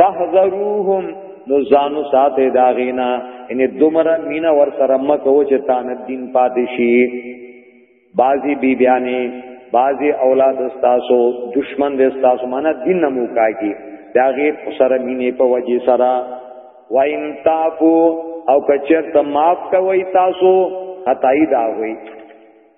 تحذروهم نو ځانو ساته دا غینا ان دومره مینا ور سره مکو چې تان دین پاتې شي بازی بی بیانی بازی اولاد استاسو دشمن د استاسو معنا دین نمو کاږي دا غیر سره مینې په وجه سره وایم تاپو او کچر ته معاف کوي تاسو خدای دا وي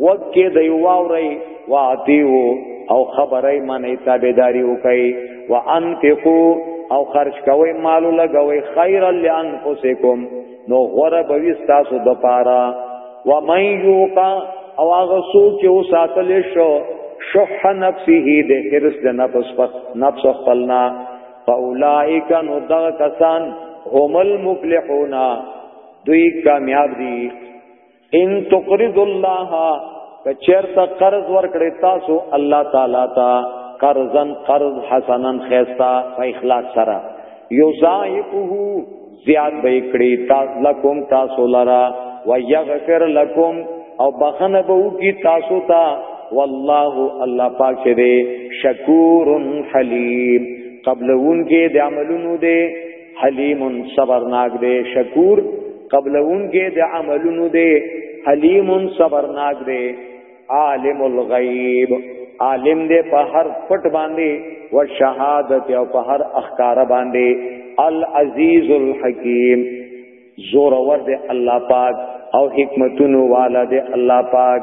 وکه دی واوري واتیو او خبرای منی تابعداري وکي وانفقو او خرج کوي مال لګوي خیر لانفسکم نو غره بوي تاسو د پاره و من یوقا او هغه سوچ او ساتل شو شح نفسه د حرس د نفس په نفس خپلنا فاولائک نو دغ کسان هم المفلحون دوی کامیاب دي ان تقرض الله کچرتا قرض ورکړی تاسو الله تعالی تا قرضن قرض حسنن خیستا په اخلاص سره یوزایفه زیاد به کړی تاسو لکم تاسو لرا ویغفر لکم او بخنه به کی تاسو ته تا والله الله پاک شه دی شکور حلیم قبلون کې د عملونو دی حلیم صبرناک دی شکور قبلون کې د عملونو دی حلیم صبرناک دی عالم الغیب عالم دی په هر پټ باندې و شهادت او په هر اخکار باندې العزیز الحکیم زور ور دی الله پاک او حکمتونو والا دی الله پاک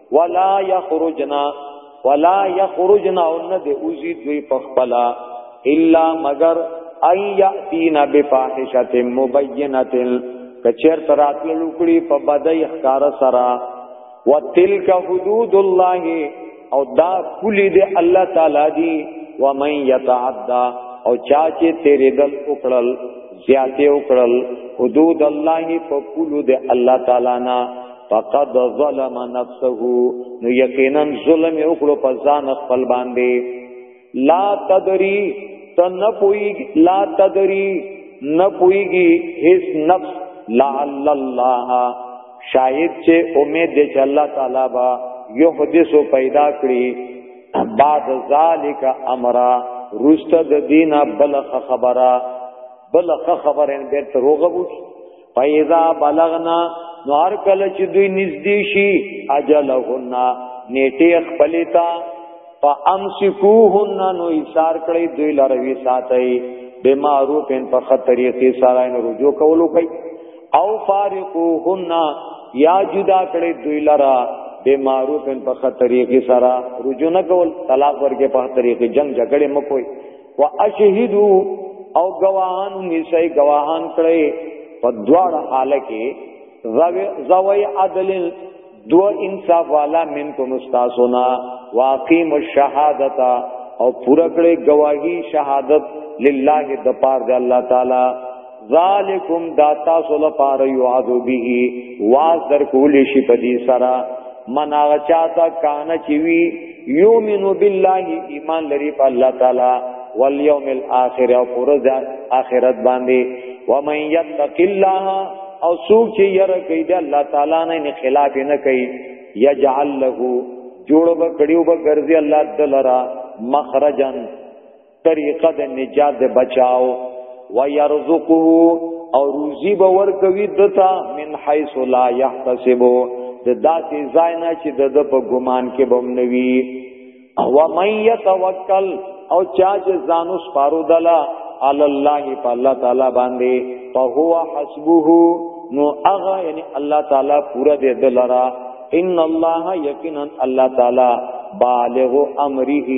ولا یخرجنا ولا یخرجنا ان د اوزی دوی پخپلا الا مگر ان یاتینا بفاحشه مبینه کچیر ترات لوکړي په بدای احکار سرا وتلک حدود الله او دا کلی دی الله تعالی دی و من یتعدا او چا چې تیرې دل وکړل زیاتې وکړل حدود الله په کولو دی الله تعالی نه فقد ظلم نفسه نو یقینا ظلم وکړو په ځان خپل باندې لا تدری تن پوی لا تدری نه پویږي هیڅ نفس لعل الله شاید چې امید دې چې الله تعالی با یحدث پیدا کړی بعد ذالک امرا رست د دینه بلخ خبره بلخ خبره ان بیرته روغبو فاذا بلغنا نو هر کله چې دوی نږدې شي اجلهن نیټه خپلتا فامسکوهن نو ایثار کړی دوی لروي ساتي به معروف ان په خط طریقې سره ان رجوع کولو کوي او فارقوهن یا جدا کړی دوی لرا به معروف ان په خط طریقې سره رجوع نه کول طلاق ورکه په طریقې جنگ جګړه مکوئ واشهدو او گواهان نشي گواهان کړي په دواړه حال کې زوی عدل دو انصاف والا منکم استاسونا واقیم الشهادت او پورا کړي گواہی شهادت لله د پاره د الله تعالی ذالکم دا تاسو لپاره یعذ به واز در کول شي په دې سره من هغه چاته کان چې وی یومن بالله ایمان لري په الله تعالی والیوم الاخر او پرز اخرت باندې و من یتق الله او سوق چې یره کوي د الله تعالی نه خلاف نه کوي یجعل له جوړ به کړیو به ګرځي الله تعالی را مخرجن طریقه د نجات د بچاو و يرزقه او روزي به ورکوي دتا من حيث لا يحتسب د داسې ځای نه چې د په ګمان کې بم نوي او من يتوکل او چا چې ځانو سپارو دلا عل الله په الله تعالی باندې په هو حسبه نو هغه یعنی الله تعالی پورا دې دلرا ان الله یقینا الله تعالی بالغ امره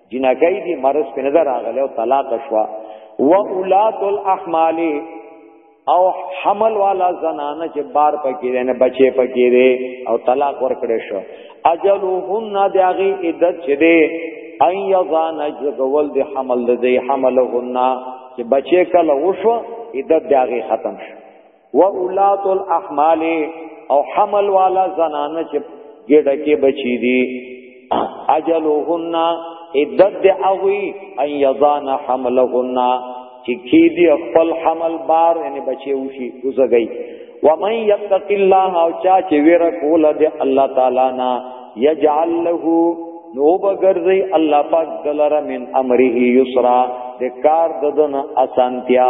جنګای دی مرز په نظر راغله او طلاق شوا و اولاد الاحمال او حمل والا زنانه چې بار پکې دي نه بچي پکې دي او طلاق ورکړې شو اجلهن داغي عدت چې دي اي يضان جګول دي حمل دي حملهن چې بچي کله وشو عدت داغي ختم شو و اولات الاحمال او حمل والا زنانه چې ګډه کې بچی دي اجلهن عدت دی اوی ان یضان حملهن چې کی دی خپل حمل بار یعنی بچي وشي وزګي و من یتق الله او چا چې ویره کول دی الله تعالی نا یجعل له نو بغرزی الله پاک دلر من امره یسرا د کار ددن اسانتیا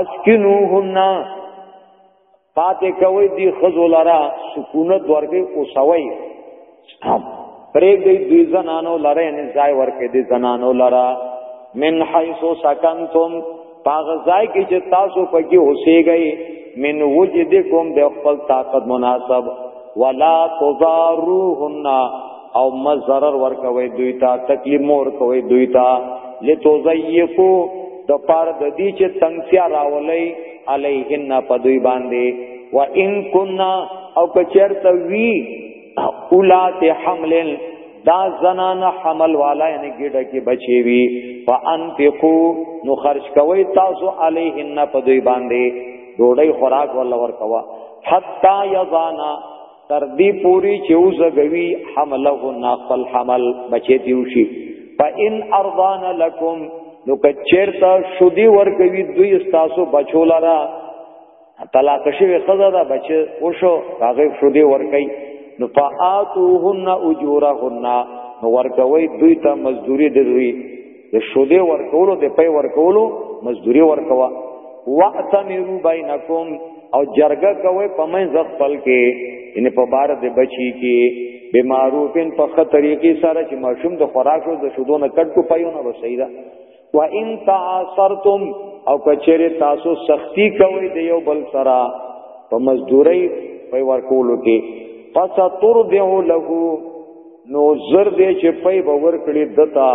اسکنوهن پاتې کوي دی خزو لرا سکونت ورګي او سوي پرېګ دی دوی زنانو لره نه ځای ورکې دی زنانو لرا من حيث سكنتم پاغ ځای کې چې تاسو پکې اوسېږئ من وجدکم د خپل طاقت مناسب ولا تضاروهن او مزرر ورکوي دوی ته تکلیف مور کوي دوی ته لتوزیقو د پار د دې چې تنگسیا راولې علیهن په دوی باندې و ان کنا او کچر ته وی اولات حمل دا زنان حمل والا یعنی ګډه کې بچي وی فانفقو نو خرج کوي تاسو علیهن په دوی باندې ډوډۍ خوراک ول ورکوا حتا یزانا تر دې پوری چې وزګوي حمله ناقل حمل بچي دیوشي فإن أرضان لكم نو کچرتا شودي ورکوي دوی تاسو بچو لرا طلاق شوی خزه دا بچ وشو هغه شودي ورکي نو فآتوهن اجورهن نو ورکوي دوی ته مزدوري دوی د شودې ورکولو د پي ورکولو مزدوري ورکوا واتمرو بینکم او جرګه کوي په منځ خپل کې ان په بار د بچی کې به معروفین په خه طریقې سره چې ماشوم د خوراک او د شودو نه کټ کو پيونه وسیدا و ان تعاصرتم او کچره تاسو سختی کوي د یو بل سره په مزدوري په ورکولو کې پس تر دیو لهو نو زر دې چې پي باور کړی دتا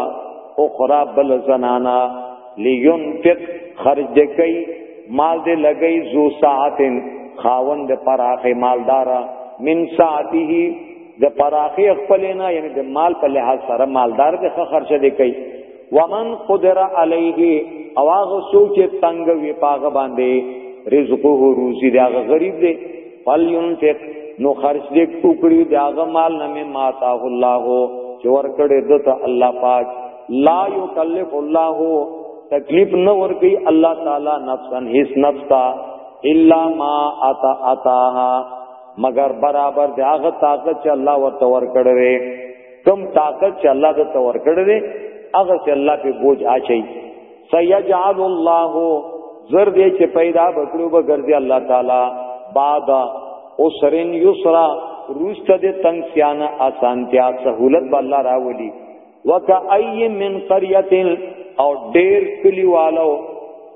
او خراب بل زنانا لیون فق خرج دې کوي مال دې لګي زو ساعتن خاوند پراخه مالدارا من ساعته د پراخه خپلنا یعنی د مال په لحاظ سره مالدار دې خرچه دې کوي ومن قدر علیه او هغه څوک چې تنگ وي پاغه باندې رزقه روزي دا غریب دی فلینفق نو خرج دې ټوکړي دا غ مال نه ما تا الله چې ورکړې دته الله پاک لا یکلف الله تکلیف نه ورګي الله تعالی نفسا هیڅ نفس تا الا ما اتا اتاها مگر برابر دا غ طاقت چې الله ورته ورکړې کم طاقت چې الله د تور کړی دی هغه چې الله په بوج اچي سيجعل الله زر دې چې پیدا بکړو به ګرځي الله تعالی بعد اسرن یسرا روست دې تنگ سیانه آسانتیا سہولت به الله راولي وکای من قريه او ډېر کلیوالو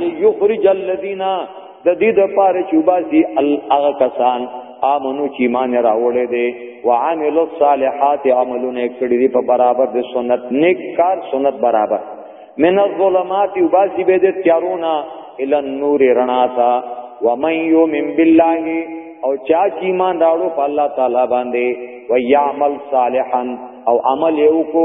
ليخرج الذين د دې د پاره چې وباسي هغه کسان امنو چې ایمان راوړې دي وعملوا الصالحات عملونه کړې دي په برابر د سنت نیک کار سنت برابر من الظلمات وباسي به د تیارونا ال النور رڼا تا ومن يؤمن بالله او چا چې ایمان راوړو په الله تعالی باندې ويعمل صالحا او عمل یو کو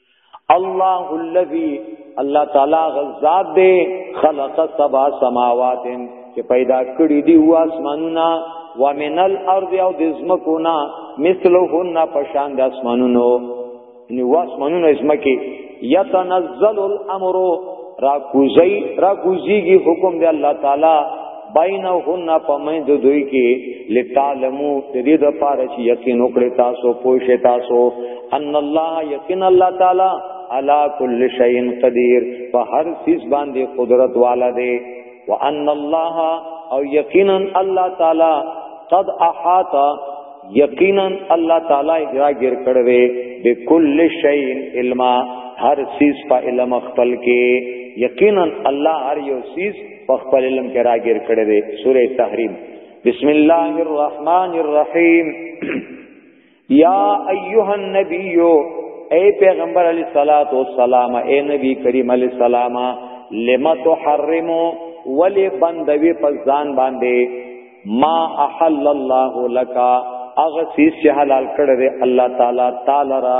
الله الذي الله تعالی غزاد دې خلق سبع سماوات چې پیدا کړی دی و اسمانونه و من الارض او د زمکونا مثلهن پشان د اسمانونو نو و اسمانونو اسمکی یتنزل الامر را کوزی را کوزیږي حکم دی الله تعالی بینهن پمند دوی کې لتعلمو دې د پاره چې یقین وکړي تاسو پوښې تاسو ان الله یقین الله تعالی علا کل شیء قدیر په هر چیز باندې قدرت والا دی وان الله او یقینا الله تعالی قد احاط یقینا الله تعالی راګر کړوي د کل شیء علما هر چیز په علم خپل کې یقینا الله هر یو چیز په خپل علم کې راګیر کړی دی سوره تحریم بسم الله الرحمن الرحیم یا ایها النبی اے پیغمبر علی صلوات و سلام اے نبی کریم علی السلام لما تحرم ولی بندوی په ځان باندې ما احل الله لك اغه سیس چې حلال کړی دی الله تعالی تعالی را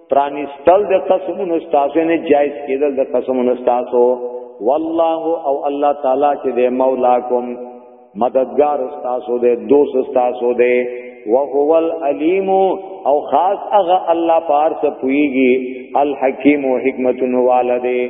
پرانستل د قسمونو استاسو نه جایز کېدل د قسمونو استاسو والله او الله تعالی چې د مولاکم مددگار استاسو دے دوست استاسو دے وهو العلیم او خاص هغه الله پار ته پویږي الحکیم او حکمتونو والده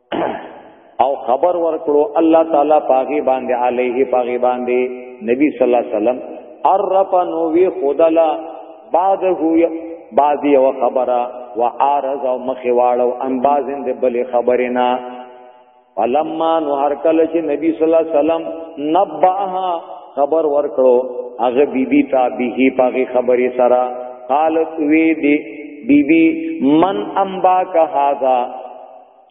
او خبر ورکړو الله تعالی پاغي باندې عليه پاغي باندې نبی صلی الله علیه وسلم عرف نو وی خدلا بعد هو بعد یو خبره وعارض او مخې واړو ان بازن د بل خبرې نه فلما نو هر کله چې نبی صلی الله علیه وسلم نبعها خبر ورکړو هغه بیبي تا به پاغي خبرې سره قالت وی دی بیبي من انبا کا هاذا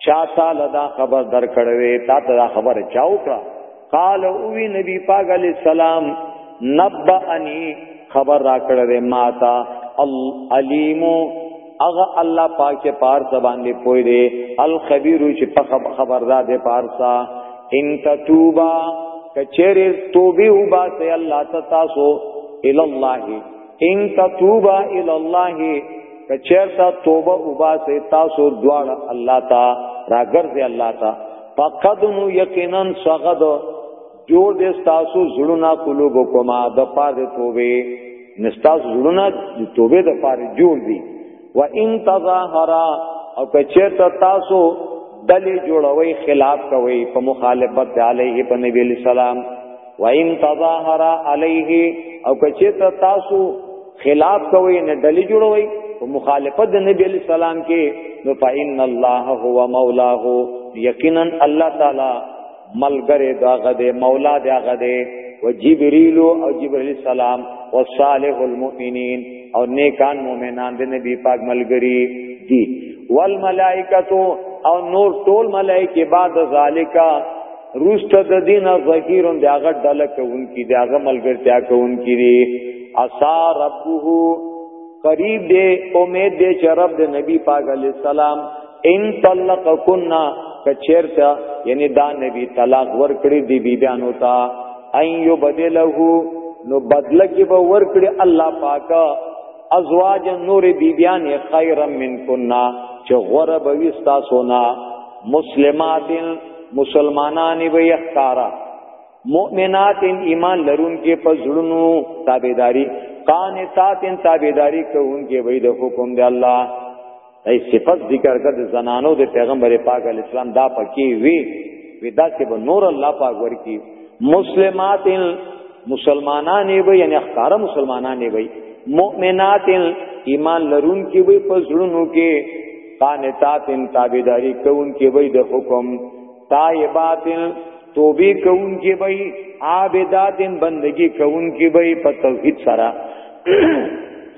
چا تعالی دا خبر در کړوي تا ته دا خبر چا وکړه قال او وی نبی پاک علی السلام نبأنی خبر را کړوي ماتا العلیم اغه الله پاک چې پار زبان دی پوی دی الخبیر چې په خبردار دی پارسا ان تتوبا کچره توبه وباسه الله تاسو ال الله ان تتوبا ال الله کچرتا توبه وباسه تاسو دواړه الله تا راګرځي الله تا فقد نو یقینا سغد جوړ دې تاسو زړونه قلوب کوما د پاره توبه نستاس زړونه توبه د پاره جوړ دي و ان تظاهرا او کچرته تاسو دلی جوړوي خلاف کوي په مخالفت د علیه په نبی اسلام و ان تظاهر علیه او کچته تاسو خلاف کوي نه دلی جوړوي په مخالفت د نبی اسلام کې نو فإن الله هو مولاه یقینا الله تعالی ملګری دا غده مولا دا غده و جبريل او جبريل السلام او صالح المؤمنين او نیکان مؤمنان د نبی پاک ملګری دي والملائکه او نور ټول ملائکه بعد ذالکا روست د دینه ظهیرون دی هغه ډله کوونکی دی هغه ملګرتیا کوونکی دی اسا ربه قریب دی امید دی چې رب د نبی پاک علی السلام ان طلقکن کچیرتا یعنی دا نبی طلاق ورکړي دی بیبیانو ته ان یبدله نو بدله کې به ورکړي الله پاک ازواج نور بیبیان خیرا منکن چې غره به وستا سونا مسلمات مسلمانان به یختارا مؤمنات ایمان لرون کې په زړونو تابعداري قانتات تابعداري کوونکې وي د حکم دی الله ای صفات ذکر کړ د زنانو د پیغمبر پاک علی اسلام دا پکې وی ودا کې به نور الله پاک ورکی مسلمات مسلمانان وي یعنی اخکار مسلمانان وي مؤمنات ایمان لرون کې وي په زړونو کې قانتات تابعداري کوون کې وي د حکم تایبات توبه کوون کې وي عابدات بندگی کوون کې وي په توحید سره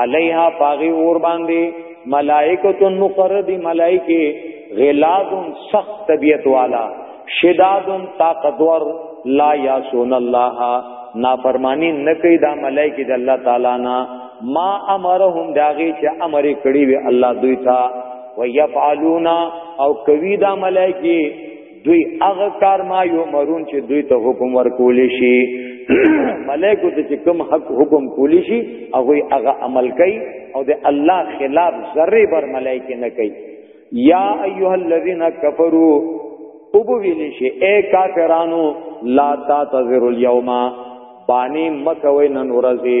علیها پاغي اور باندې ملائکه مقرر دی ملائکه غلاد سخت طبیعت والا شداد طاقتور لا یاسون الله نافرمانی نه کوي دا ملائکه د الله تعالی نه ما امرهم داغي چې امر کړی وی الله دوی ته ويفعلون او کوي دا ملائکه دوی هغه کار ما یو مرون چې دوی ته حکم ورکول شي ملائکه ته چې کوم حق حکم کول شي هغه هغه عمل کوي او د الله خلاف ذره بر ملائکه نه کوي یا ایها الذین کفروا وبویل شي اے کافرانو لا تعتذروا اليوم بانی مکوین نورزی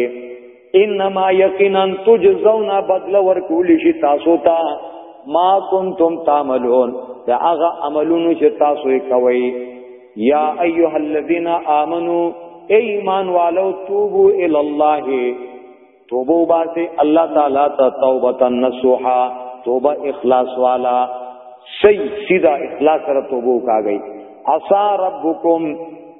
انما یقینا تجزون بدل ورکول شي تاسو ته ما کنتم تعملون دا هغه عملونو چې تاسو یې کوي یا ایها الذین آمنو ای ایمان والو توبو ال الله توبو باسه الله تعالی ته توبه نصوحا توبه اخلاص والا سی سیدا اخلاص سره توبو کا گئی عسى ربکم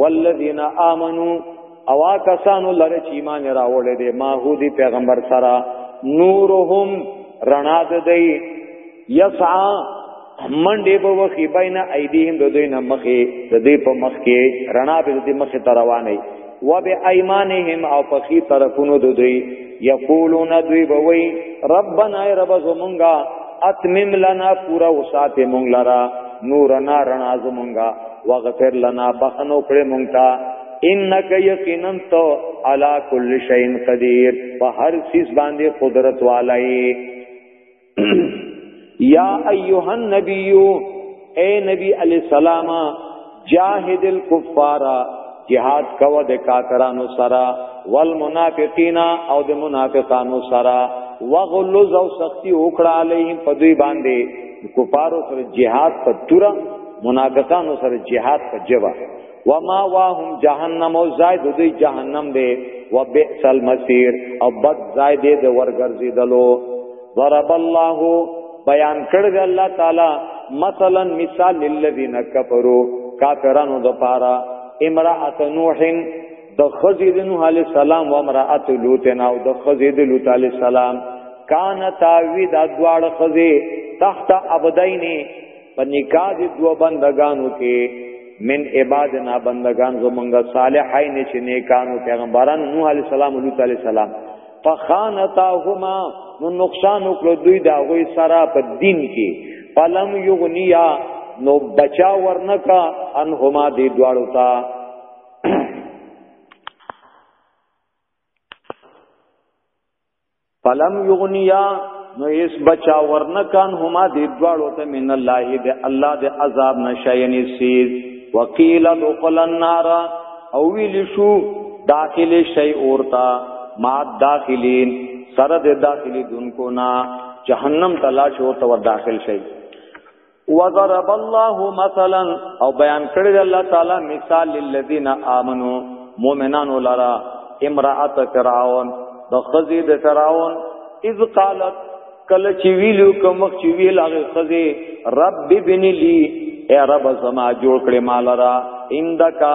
والذین آمنو او کسانو لره چې ایمان راوړل دي ما هو دي پیغمبر سره نورهم رڼا د دی یسعا منډې به وخی بین ایدیهم د دوی نه مخې د دې په مخ کې رڼا به د مخې تروانې و به ایمانهم او په خي طرفونو د دوی یقولون دوی بوي ربنا ای رب زمونږه اتمم لنا پورا وسات مونږ لرا نورنا رنا زمونږه واغفر لنا بخنو کړې مونږ ته انک یقینا تو علا کل شیء قدیر په هر چیز باندې قدرت والای یا ایها النبی اے نبی علی السلام جاهد الكفار جهاد کوه د کافرانو سره والمنافقین او د منافقانو سره وغلظ او سختی وکړه علیهم په دوی باندې کفارو سره جهاد په تور منافقانو سره جهاد په جواب وما واهم جهنم او زائد دوی جهنم دی وبئس المصير او بد زائد دی د ورګرځیدلو ضرب الله بیان کړی دی الله تعالی مثلا مثال للذین کفروا کافرانو د پاره امراه نوح د خزید نوح علی السلام و امراه لوط او د خزید لوط علی السلام کان تاوی د دواړه خزی تحت عبدین په نکاح دي دوه بندگانو کې من عبادنا بندگان زمونږ صالحین چې نیکانو پیغمبران نوح علی السلام او لوط علی السلام فخانتاهما نو نقصان وکړو دوی دا غوي سره په دین کې فلم یغنیا نو بچا ورنکا انهما دی دواړو تا فلم یغنیا نو اس بچا ورنکان هما دی دوالو ته من الله دی الله دی عذاب نشاینی سیز وقیل دخل النار او ویل شو داخل شی اورتا ما داخلین سره د داخلي دونکو نا جهنم تلاش او تو داخل شي وضرب الله مثلا او بیان کړی دی الله تعالی مثال للذین آمنو مؤمنانو لرا امرأت فرعون د خزی د فرعون اذ قالت کله چې ویلو کوم چې ویل هغه خزی رب ابن لی اے رب زما جوړ کړی مال را اندکا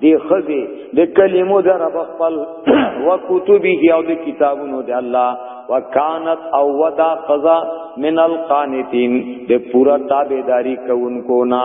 دی خزی د کلمو در رب خپل و کتبه او د کتابونو د الله وکانت او ودا قضا من القانتین د پورا تابعداری کوونکو نه